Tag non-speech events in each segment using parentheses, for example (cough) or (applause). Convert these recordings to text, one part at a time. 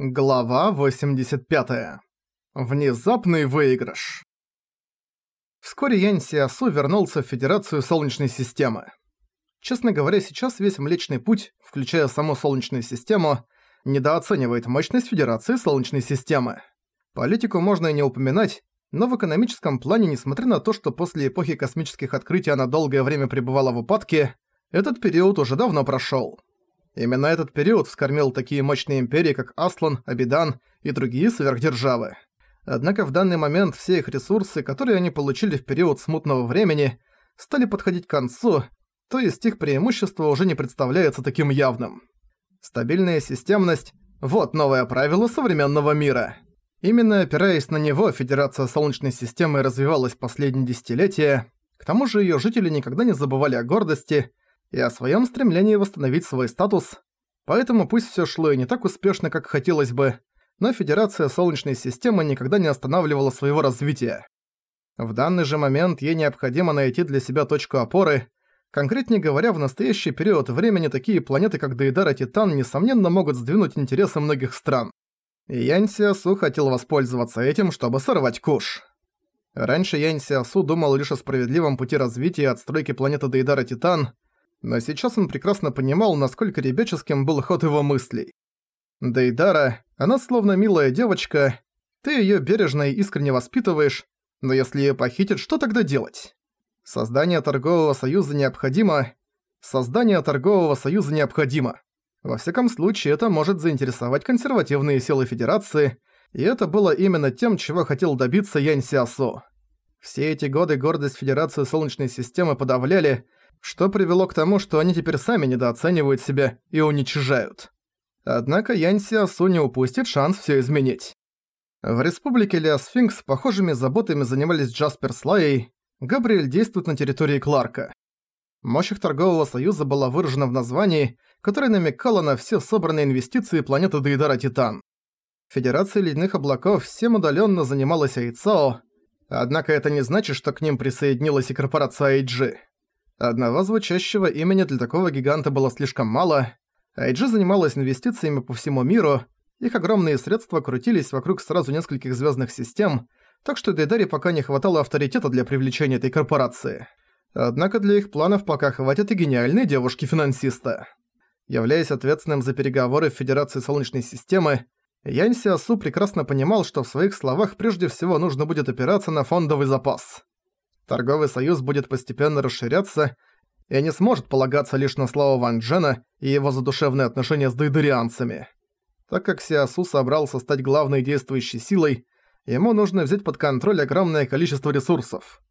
Глава 85. Внезапный выигрыш. Вскоре Янь Сиасу вернулся в Федерацию Солнечной системы. Честно говоря, сейчас весь Млечный Путь, включая саму Солнечную систему, недооценивает мощность Федерации Солнечной системы. Политику можно и не упоминать, но в экономическом плане, несмотря на то, что после эпохи космических открытий она долгое время пребывала в упадке, этот период уже давно прошёл. Именно этот период вскормил такие мощные империи, как Аслан, Абидан и другие сверхдержавы. Однако в данный момент все их ресурсы, которые они получили в период смутного времени, стали подходить к концу, то есть их преимущество уже не представляется таким явным. Стабильная системность – вот новое правило современного мира. Именно опираясь на него, Федерация Солнечной системы развивалась последние десятилетия, к тому же её жители никогда не забывали о гордости – и о своем стремлении восстановить свой статус, поэтому пусть все шло и не так успешно, как хотелось бы, но Федерация Солнечной системы никогда не останавливала своего развития. В данный же момент ей необходимо найти для себя точку опоры, конкретнее говоря, в настоящий период времени такие планеты, как Дейдар и Титан, несомненно могут сдвинуть интересы многих стран. И Янь Сиасу хотел воспользоваться этим, чтобы сорвать куш. Раньше Янь Сиасу думал лишь о справедливом пути развития и отстройки планеты Дейдара Титан, но сейчас он прекрасно понимал, насколько ребяческим был ход его мыслей. Дейдара, она словно милая девочка, ты её бережно и искренне воспитываешь, но если её похитят, что тогда делать? Создание торгового союза необходимо. Создание торгового союза необходимо. Во всяком случае, это может заинтересовать консервативные силы Федерации, и это было именно тем, чего хотел добиться Янь Сиасо. Все эти годы гордость Федерации Солнечной системы подавляли, что привело к тому, что они теперь сами недооценивают себя и уничижают. Однако Янь Сиасу не упустит шанс всё изменить. В республике Леосфинкс похожими заботами занимались Джаспер с Лайей, Габриэль действует на территории Кларка. Мощь их торгового союза была выражена в названии, которое намекало на все собранные инвестиции планеты Дейдара Титан. Федерация Ледяных Облаков всем удаленно занималась Айцао, однако это не значит, что к ним присоединилась и корпорация IG. Одного звучащего имени для такого гиганта было слишком мало. IG занималась инвестициями по всему миру, их огромные средства крутились вокруг сразу нескольких звездных систем, так что Дейдаре пока не хватало авторитета для привлечения этой корпорации. Однако для их планов пока хватит и гениальной девушки-финансиста. Являясь ответственным за переговоры в Федерации Солнечной системы, Янь Сиасу прекрасно понимал, что в своих словах прежде всего нужно будет опираться на фондовый запас. Торговый союз будет постепенно расширяться и не сможет полагаться лишь на славу Ван Джена и его задушевные отношения с дейдерианцами. Так как Сиасу собрался стать главной действующей силой, ему нужно взять под контроль огромное количество ресурсов.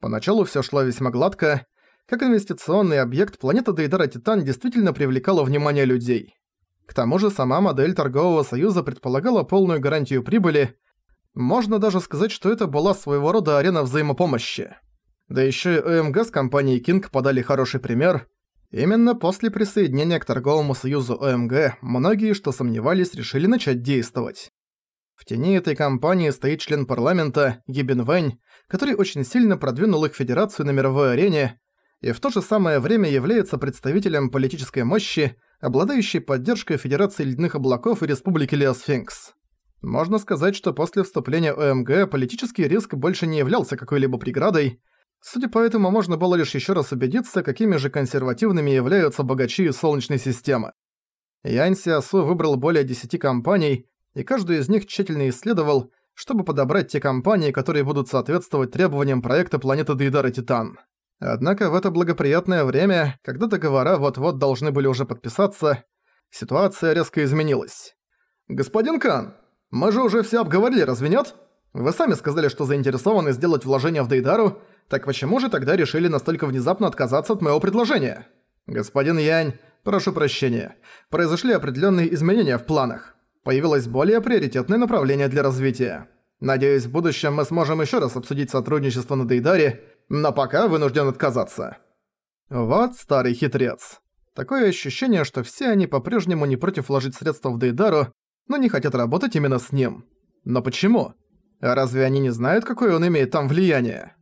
Поначалу всё шло весьма гладко. Как инвестиционный объект, планета Дейдара Титан действительно привлекала внимание людей. К тому же сама модель торгового союза предполагала полную гарантию прибыли, можно даже сказать, что это была своего рода арена взаимопомощи. Да еще и ОМГ с компанией King подали хороший пример. Именно после присоединения к торговому союзу ОМГ многие, что сомневались, решили начать действовать. В тени этой компании стоит член парламента Гибен Вэнь, который очень сильно продвинул их федерацию на мировой арене и в то же самое время является представителем политической мощи, обладающей поддержкой Федерации Ледяных Облаков и Республики Леосфинкс. Можно сказать, что после вступления ОМГ политический риск больше не являлся какой-либо преградой. Судя по этому, можно было лишь еще раз убедиться, какими же консервативными являются богачи Солнечной системы. Янь Сиасу выбрал более 10 компаний, и каждую из них тщательно исследовал, чтобы подобрать те компании, которые будут соответствовать требованиям проекта планеты Дейдара Титан. Однако в это благоприятное время, когда договора вот-вот должны были уже подписаться, ситуация резко изменилась. «Господин Кан, мы же уже все обговорили, разве нет? Вы сами сказали, что заинтересованы сделать вложение в Дейдару, так почему же тогда решили настолько внезапно отказаться от моего предложения? Господин Янь, прошу прощения. Произошли определенные изменения в планах. Появилось более приоритетное направление для развития. Надеюсь, в будущем мы сможем еще раз обсудить сотрудничество на Дейдаре, но пока вынужден отказаться. Вот старый хитрец. Такое ощущение, что все они по-прежнему не против вложить средства в Дейдару, но не хотят работать именно с ним. Но почему? Разве они не знают, какое он имеет там влияние?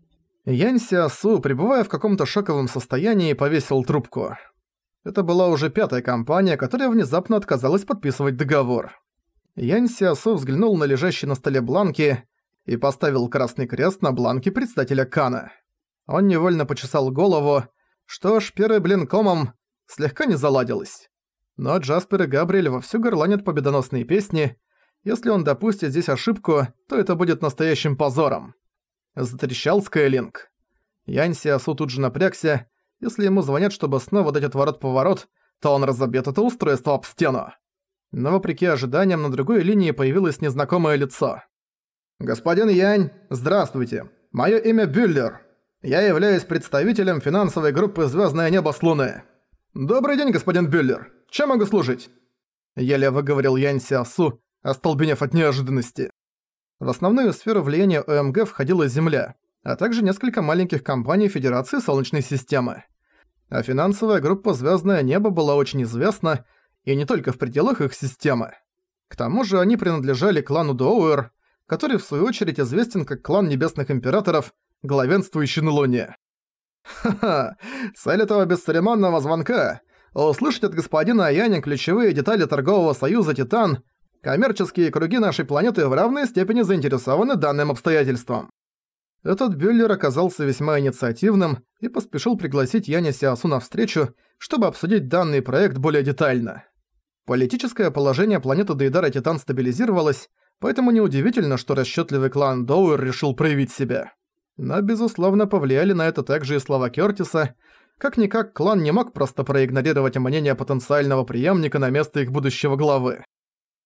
Янь Сиасу, пребывая в каком-то шоковом состоянии, повесил трубку. Это была уже пятая компания, которая внезапно отказалась подписывать договор. Янь Сиасу взглянул на лежащие на столе бланки и поставил красный крест на бланке председателя Кана. Он невольно почесал голову, что ж, первый блин комом слегка не заладилось. Но Джаспер и Габриэль вовсю горланят победоносные песни. Если он допустит здесь ошибку, то это будет настоящим позором. Затрещал Скайлинг. Янь Сиасу тут же напрягся. Если ему звонят, чтобы снова дать отворот-поворот, то он разобьет это устройство об стену. Но вопреки ожиданиям на другой линии появилось незнакомое лицо. «Господин Янь, здравствуйте. Моё имя Бюллер. Я являюсь представителем финансовой группы «Звёздное небо с Луны». Добрый день, господин Бюллер. Чем могу служить?» Еле выговорил Янь Сиасу, остолбенев от неожиданности. В основную сферу влияния ОМГ входила Земля, а также несколько маленьких компаний Федерации Солнечной системы. А финансовая группа «Звёздное небо» была очень известна, и не только в пределах их системы. К тому же они принадлежали клану Доуэр, который в свою очередь известен как клан Небесных Императоров, главенствующий на Луне. Ха-ха, цель этого бесцеремонного звонка – услышать от господина Аяни ключевые детали торгового союза «Титан», коммерческие круги нашей планеты в равной степени заинтересованы данным обстоятельством. Этот Бюллер оказался весьма инициативным и поспешил пригласить Яня Сиасу на встречу, чтобы обсудить данный проект более детально. Политическое положение планеты Дейдара Титан стабилизировалось, поэтому неудивительно, что расчетливый клан Доуэр решил проявить себя. Но, безусловно, повлияли на это также и слова Кёртиса. Как-никак, клан не мог просто проигнорировать мнение потенциального преемника на место их будущего главы.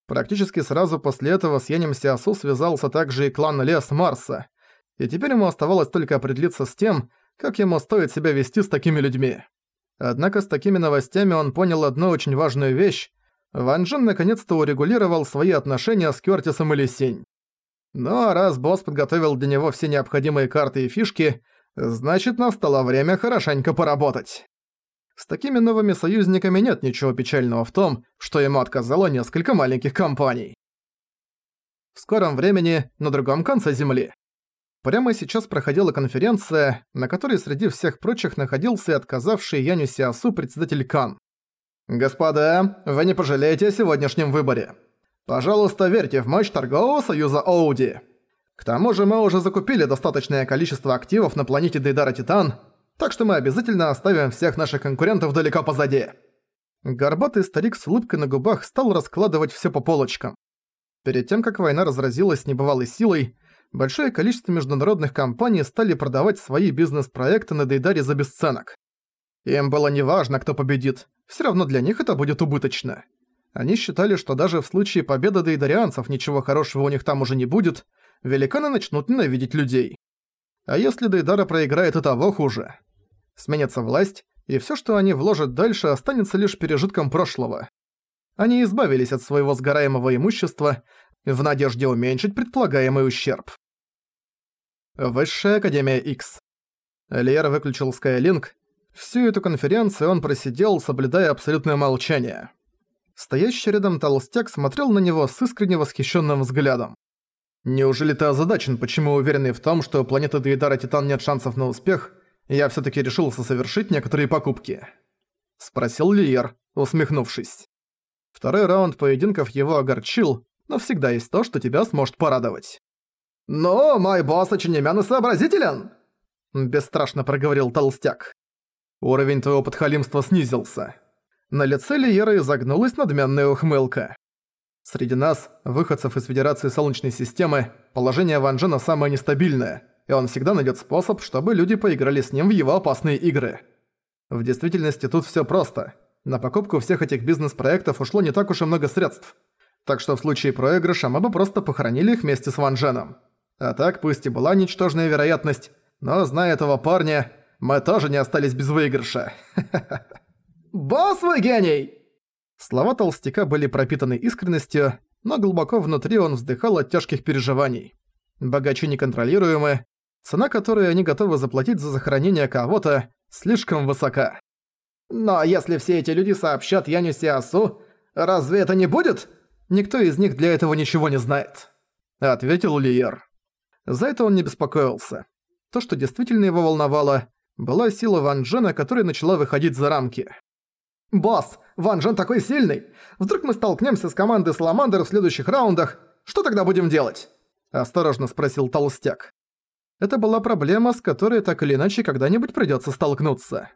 Практически сразу после этого с Янем Сиасу связался также и клан Лес Марса, и теперь ему оставалось только определиться с тем, как ему стоит себя вести с такими людьми. Однако с такими новостями он понял одну очень важную вещь, Ван Джен наконец-то урегулировал свои отношения с Кёртисом и Лисень. Ну а раз босс подготовил для него все необходимые карты и фишки, значит настало время хорошенько поработать. С такими новыми союзниками нет ничего печального в том, что ему отказало несколько маленьких компаний. В скором времени на другом конце Земли. Прямо сейчас проходила конференция, на которой среди всех прочих находился и отказавший Яню Сиасу председатель Кан. «Господа, вы не пожалеете о сегодняшнем выборе. Пожалуйста, верьте в мощь торгового союза Оуди. К тому же мы уже закупили достаточное количество активов на планете Дейдара Титан, так что мы обязательно оставим всех наших конкурентов далеко позади». Горбатый старик с улыбкой на губах стал раскладывать все по полочкам. Перед тем, как война разразилась небывалой силой, большое количество международных компаний стали продавать свои бизнес-проекты на Дейдаре за бесценок. Им было неважно, кто победит, все равно для них это будет убыточно. Они считали, что даже в случае победы дейдарианцев ничего хорошего у них там уже не будет, великаны начнут ненавидеть людей. А если Дейдара проиграет и того хуже? Сменится власть, и все, что они вложат дальше, останется лишь пережитком прошлого. Они избавились от своего сгораемого имущества в надежде уменьшить предполагаемый ущерб. Высшая Академия X. Лиер выключил Skylink Всю эту конференцию он просидел, соблюдая абсолютное молчание. Стоящий рядом толстяк смотрел на него с искренне восхищенным взглядом. «Неужели ты озадачен, почему уверенный в том, что у планеты Дейдара Титан нет шансов на успех, я все таки решился совершить некоторые покупки?» Спросил Лиер, усмехнувшись. Второй раунд поединков его огорчил, но всегда есть то, что тебя сможет порадовать. «Но мой босс очень имен и сообразителен!» Бесстрашно проговорил толстяк. Уровень твоего подхалимства снизился. На лице Лиера изогнулась надменная ухмылка. Среди нас, выходцев из Федерации Солнечной системы, положение Ван Джена самое нестабильное, и он всегда найдет способ, чтобы люди поиграли с ним в его опасные игры. В действительности тут все просто. На покупку всех этих бизнес-проектов ушло не так уж и много средств. Так что в случае проигрыша мы бы просто похоронили их вместе с Ван Дженом. А так, пусть и была ничтожная вероятность, но зная этого парня, мы тоже не остались без выигрыша. (laughs) «Босс вы гений!» Слова толстяка были пропитаны искренностью, но глубоко внутри он вздыхал от тяжких переживаний. Богачи неконтролируемы, цена, которую они готовы заплатить за захоронение кого-то, слишком высока. «Но если все эти люди сообщат Яню Сиасу, разве это не будет?» «Никто из них для этого ничего не знает», — ответил Лиер. За это он не беспокоился. То, что действительно его волновало, была сила Ван Джена, которая начала выходить за рамки. «Босс, Ван Джен такой сильный! Вдруг мы столкнемся с командой Саламандр в следующих раундах? Что тогда будем делать?» Осторожно спросил Толстяк. Это была проблема, с которой так или иначе когда-нибудь придётся столкнуться.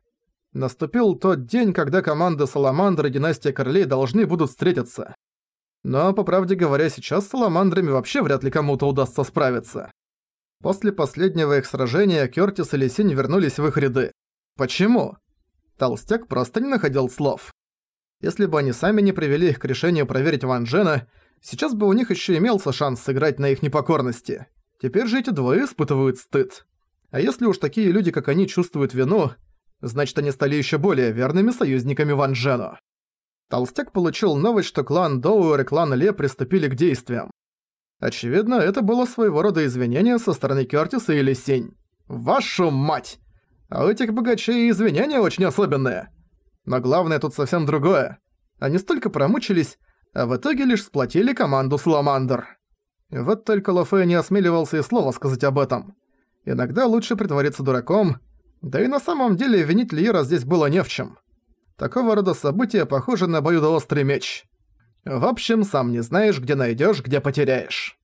Наступил тот день, когда команда Саламандр и Династия Королей должны будут встретиться. Но, по правде говоря, сейчас с Саламандрами вообще вряд ли кому-то удастся справиться. После последнего их сражения Кёртис и Лисинь вернулись в их ряды. Почему? Толстяк просто не находил слов. Если бы они сами не привели их к решению проверить Ван Джена, сейчас бы у них еще имелся шанс сыграть на их непокорности. Теперь же эти двое испытывают стыд. А если уж такие люди, как они, чувствуют вину, значит они стали еще более верными союзниками Ван Джену. Толстяк получил новость, что клан Доуэр и клан Ле приступили к действиям. Очевидно, это было своего рода извинение со стороны Кёртиса или Сень. Вашу мать! А у этих богачей извинения очень особенные. Но главное тут совсем другое. Они столько промучились, а в итоге лишь сплотили команду Саламандр. Вот только Лофе не осмеливался и слова сказать об этом. Иногда лучше притвориться дураком, да и на самом деле винить Лиера здесь было не в чем. Такого рода события похожи на обоюдоострый меч. В общем, сам не знаешь, где найдёшь, где потеряешь.